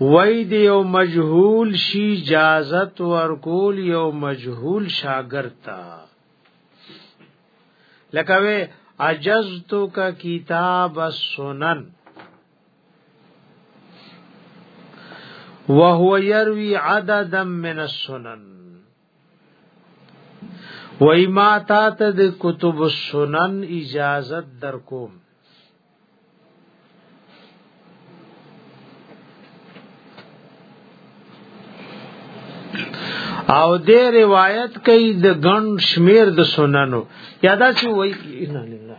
وای دی یو مجهول شي اجازت ورکول یو مجهول شاګرد تا لکه وی اجزتو کا کتاب السنن وهو يروي عددا من السنن وای ما تا ته د کتب السنن اجازه در کوم او د روایت کوي د غن شمیر د سننو یادا چې وای ان لله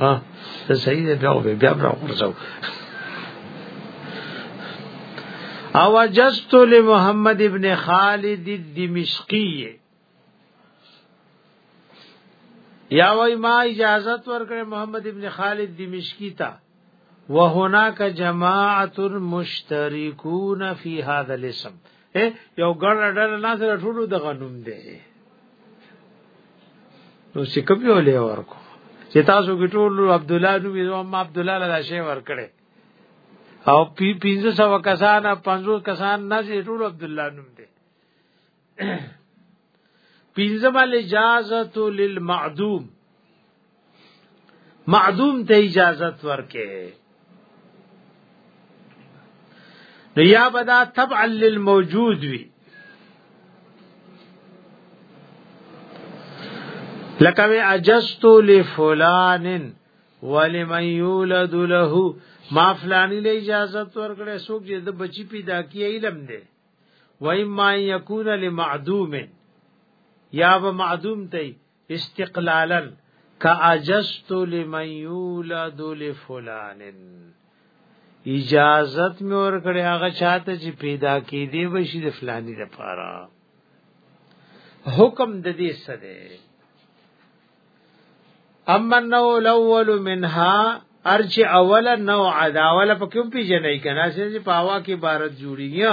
ها ته صحیح دی بیا به بیا را ورځو او جست له محمد ابن خالد دمشقی یا وای ما اجازه ورکړه محمد ابن خالد دمشقی ته وهناك جماعت مشتركون في هذا الاسم یو ګړ ډل نه سره ټولو د غنوم دی نو چې کوم یو لې ورکو چې تاسو کې ټول عبد الله نو یو ما عبد الله لا شی ورکړي او پی 1500 کسان 50 کسان نه چې ټول عبد الله نو دی پینځم الاجازه للمعدوم معدوم ته اجازت ورکه نو یا بدا تبع للموجود وی لکه وی اجست لفلان ولمن یولد له ما فلانی له اجازه ورکړې څوک چې د بچی پیدا کی علم دی وای ما یکون لمعدوم یا به معدوم ته استقلالا کاجست لمن یولد لفلان اجازت مې ورکړې هغه چاته چې پیدا کې دی وشي د فلانی لپاره حکم د دې سره اما نو الاول منها ارچ اول نو عداوله په کوم پیژنې کنه چې په هوا کې بارت جوړیږي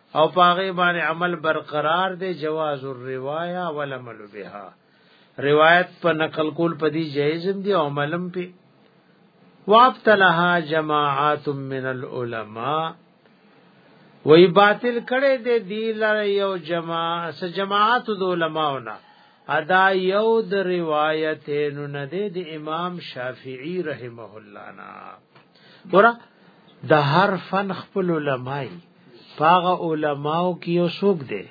او پاغه باندې عمل برقرار دی جواز الروايه والعمل بها روایت په نقل کول په دې جایز دی او عملم په وابتلها جماعات من العلماء وی باطل کړي دې دی لره یو جماعت س جماعت د علماونه ادا یو د روایتین نه دې د امام شافعی رحمه الله نا ګور د هر فن خپل علماي پاغه علماو کې یو څوک دی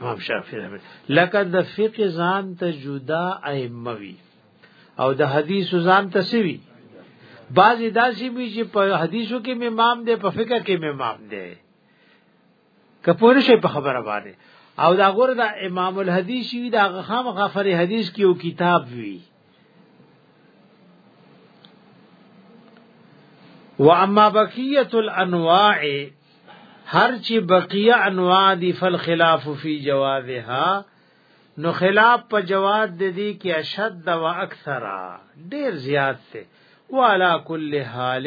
امام شافعی رحمه لکه د فقه ځان ته جدا ائمه وی او د حدیث ځان ته سوی بعضی داسې وی چې په حدیثو کې امام دی په فقه کې امام دی کپور شي په خبره باندې او دا غره د امام الحدیث وی دا خامخا فر حدیث کې یو کتاب وی واما بقيه الانواع هر چې بقيه انواع دي فل خلاف فی جوازها نو خلاف په جواز د دې کې اشد و اکثرا ډیر زیات ته والا کل حال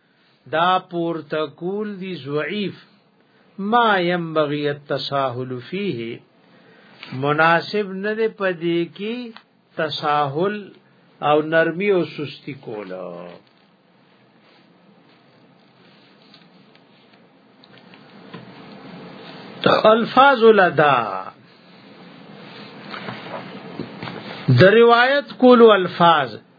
دا پورته کول دی ضعیف ما ينبغي التساهل فيه مناسب نه دی پدې کې تساهل او نرمي او سستی کوله الفاظ لدا د روایت کولو الفاظ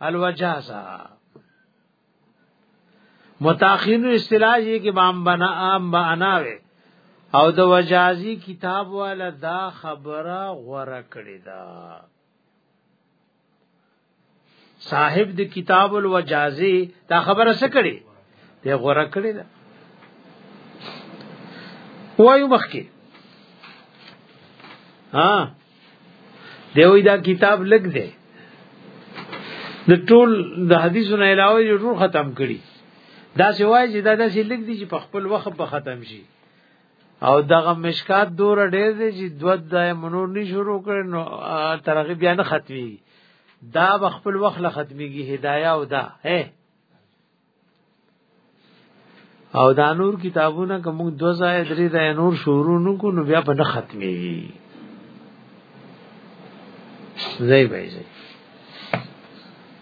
الوجازا متأخرین اصطلاح یې کې بام بنا ام بناوي او د وجازي کتاب والا دا خبره غوړه کړی دا صاحب د کتاب الوجازي دا خبره څه کړی دی غوړه کړی دا وایو مخکي ها دی وی دا کتاب لګ دی د ټول د حدیثو نه علاوه یې ټول ختم کړي دا څه وایي چې دا داسې لګ دی چې په خپل وخت به ختم شي او دغه مشکات دور ډېر دی چې دوه د منور نه شروع کړي نو ترغیب بیا نه ختمي دا به خپل وخت لا ختميږي هدايا او دا هه او دا نور کتابونه کوم دو ځای درې ځای نور شروع نو کو نو بیا په نه ختمي زي به زي